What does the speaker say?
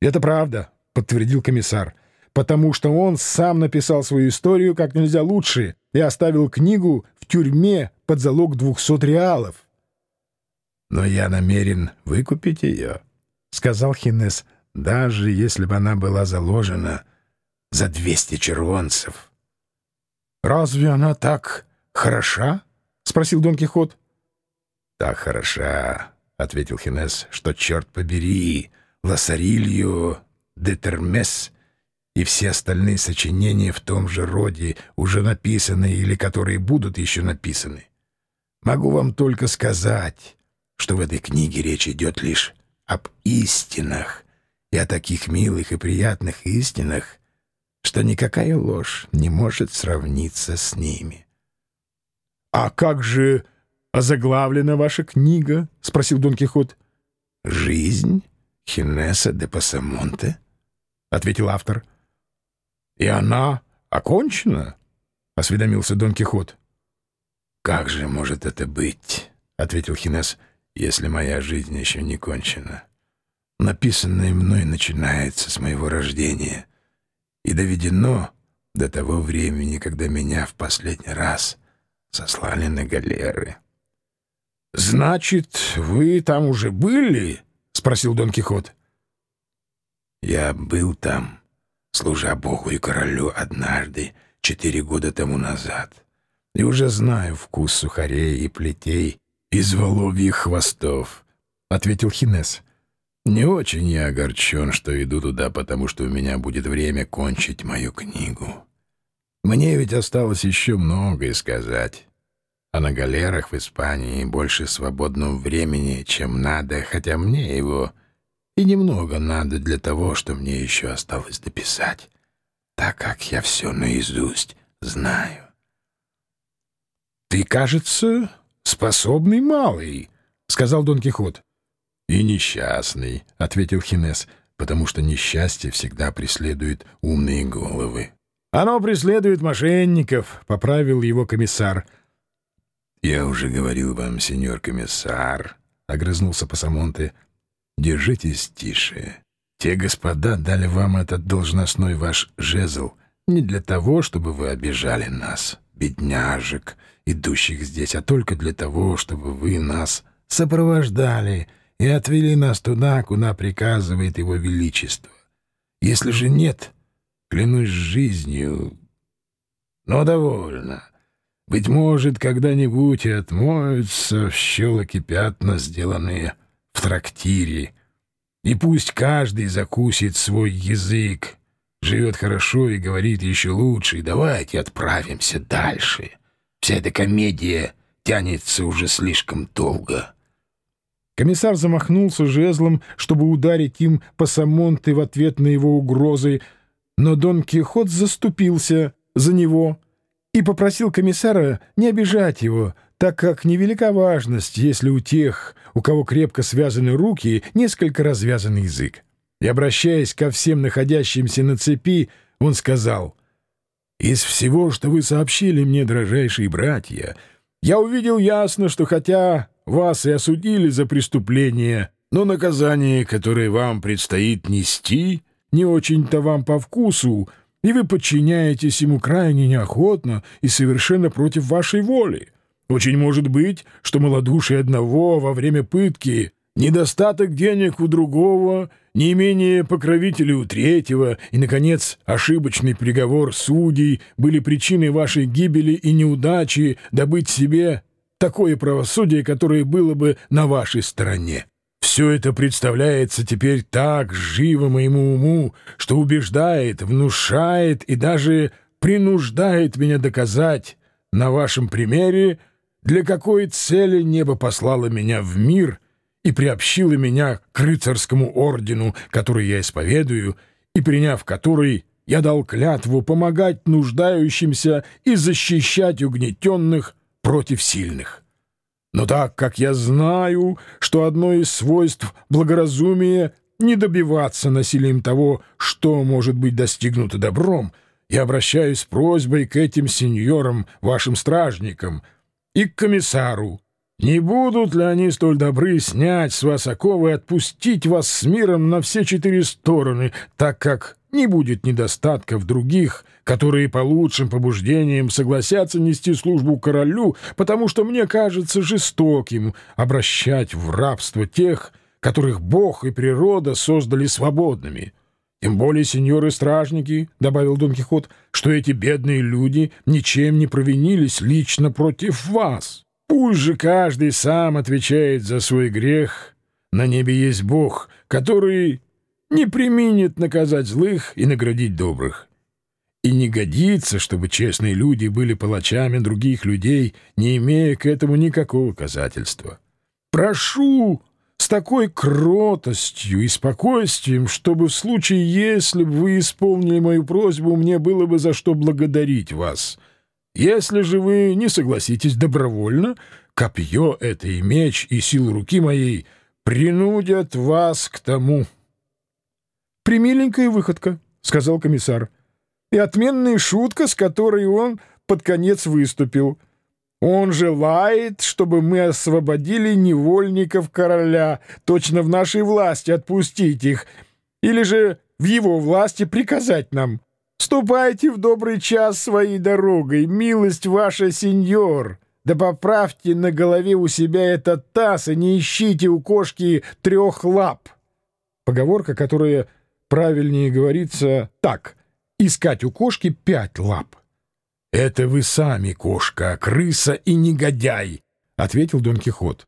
«Это правда», — подтвердил комиссар, «потому что он сам написал свою историю как нельзя лучше и оставил книгу в тюрьме под залог двухсот реалов». «Но я намерен выкупить ее», — сказал Хинес, «даже если бы она была заложена за двести червонцев». «Разве она так хороша?» — спросил Дон Кихот. «Так хороша», — ответил Хинес, — «что, черт побери, Лассарилью, Детермес и все остальные сочинения в том же роде уже написаны или которые будут еще написаны. Могу вам только сказать, что в этой книге речь идет лишь об истинах и о таких милых и приятных истинах, что никакая ложь не может сравниться с ними. — А как же озаглавлена ваша книга? — спросил Дон Кихот. — Жизнь Хинеса де Пасамонте, — ответил автор. — И она окончена? — осведомился Дон Кихот. — Как же может это быть? — ответил Хинес, — если моя жизнь еще не кончена. Написанное мной начинается с моего рождения и доведено до того времени, когда меня в последний раз сослали на галеры. — Значит, вы там уже были? — спросил Дон Кихот. «Я был там, служа Богу и королю однажды, четыре года тому назад, и уже знаю вкус сухарей и плетей из воловьих хвостов», — ответил Хинес. «Не очень я огорчен, что иду туда, потому что у меня будет время кончить мою книгу. Мне ведь осталось еще многое сказать» а на галерах в Испании больше свободного времени, чем надо, хотя мне его и немного надо для того, что мне еще осталось дописать, так как я все наизусть знаю. — Ты, кажется, способный малый, — сказал Дон Кихот. — И несчастный, — ответил Хинес, — потому что несчастье всегда преследует умные головы. — Оно преследует мошенников, — поправил его комиссар. — «Я уже говорил вам, сеньор комиссар», — огрызнулся Пасамонте, — «держитесь тише. Те господа дали вам этот должностной ваш жезл не для того, чтобы вы обижали нас, бедняжек, идущих здесь, а только для того, чтобы вы нас сопровождали и отвели нас туда, куда приказывает его величество. Если же нет, клянусь жизнью... Но довольно». Быть может, когда-нибудь и отмоются в щелоки пятна, сделанные в трактире. И пусть каждый закусит свой язык, живет хорошо и говорит еще лучше, и давайте отправимся дальше. Вся эта комедия тянется уже слишком долго». Комиссар замахнулся жезлом, чтобы ударить им по Самонте в ответ на его угрозы, но Дон Кихот заступился за него — и попросил комиссара не обижать его, так как невелика важность, если у тех, у кого крепко связаны руки, несколько развязан язык. И, обращаясь ко всем находящимся на цепи, он сказал, «Из всего, что вы сообщили мне, дрожайшие братья, я увидел ясно, что хотя вас и осудили за преступление, но наказание, которое вам предстоит нести, не очень-то вам по вкусу, и вы подчиняетесь ему крайне неохотно и совершенно против вашей воли. Очень может быть, что малодушие одного во время пытки, недостаток денег у другого, не имение покровителей у третьего и, наконец, ошибочный приговор судей были причиной вашей гибели и неудачи добыть себе такое правосудие, которое было бы на вашей стороне. Все это представляется теперь так живо моему уму, что убеждает, внушает и даже принуждает меня доказать на вашем примере, для какой цели небо послало меня в мир и приобщило меня к рыцарскому ордену, который я исповедую, и приняв который, я дал клятву помогать нуждающимся и защищать угнетенных против сильных. Но так как я знаю, что одно из свойств благоразумия — не добиваться насилием того, что может быть достигнуто добром, я обращаюсь с просьбой к этим сеньорам, вашим стражникам, и к комиссару, Не будут ли они столь добры снять с вас оковы и отпустить вас с миром на все четыре стороны, так как не будет недостатка в других, которые по лучшим побуждениям согласятся нести службу королю, потому что мне кажется жестоким обращать в рабство тех, которых Бог и природа создали свободными. Тем более, сеньоры-стражники, — добавил Дон Кихот, — что эти бедные люди ничем не провинились лично против вас. Пусть же каждый сам отвечает за свой грех. На небе есть Бог, который не применит наказать злых и наградить добрых. И не годится, чтобы честные люди были палачами других людей, не имея к этому никакого доказательства. Прошу с такой кротостью и спокойствием, чтобы в случае, если бы вы исполнили мою просьбу, мне было бы за что благодарить вас. Если же вы не согласитесь добровольно, копье это и меч, и силу руки моей принудят вас к тому». «Примиленькая выходка», — сказал комиссар. «И отменная шутка, с которой он под конец выступил. Он желает, чтобы мы освободили невольников короля, точно в нашей власти отпустить их, или же в его власти приказать нам. Ступайте в добрый час своей дорогой, милость ваша, сеньор». Да поправьте на голове у себя этот таз и не ищите у кошки трех лап. Поговорка, которая правильнее говорится так. Искать у кошки пять лап. — Это вы сами, кошка, крыса и негодяй, — ответил Дон Кихот.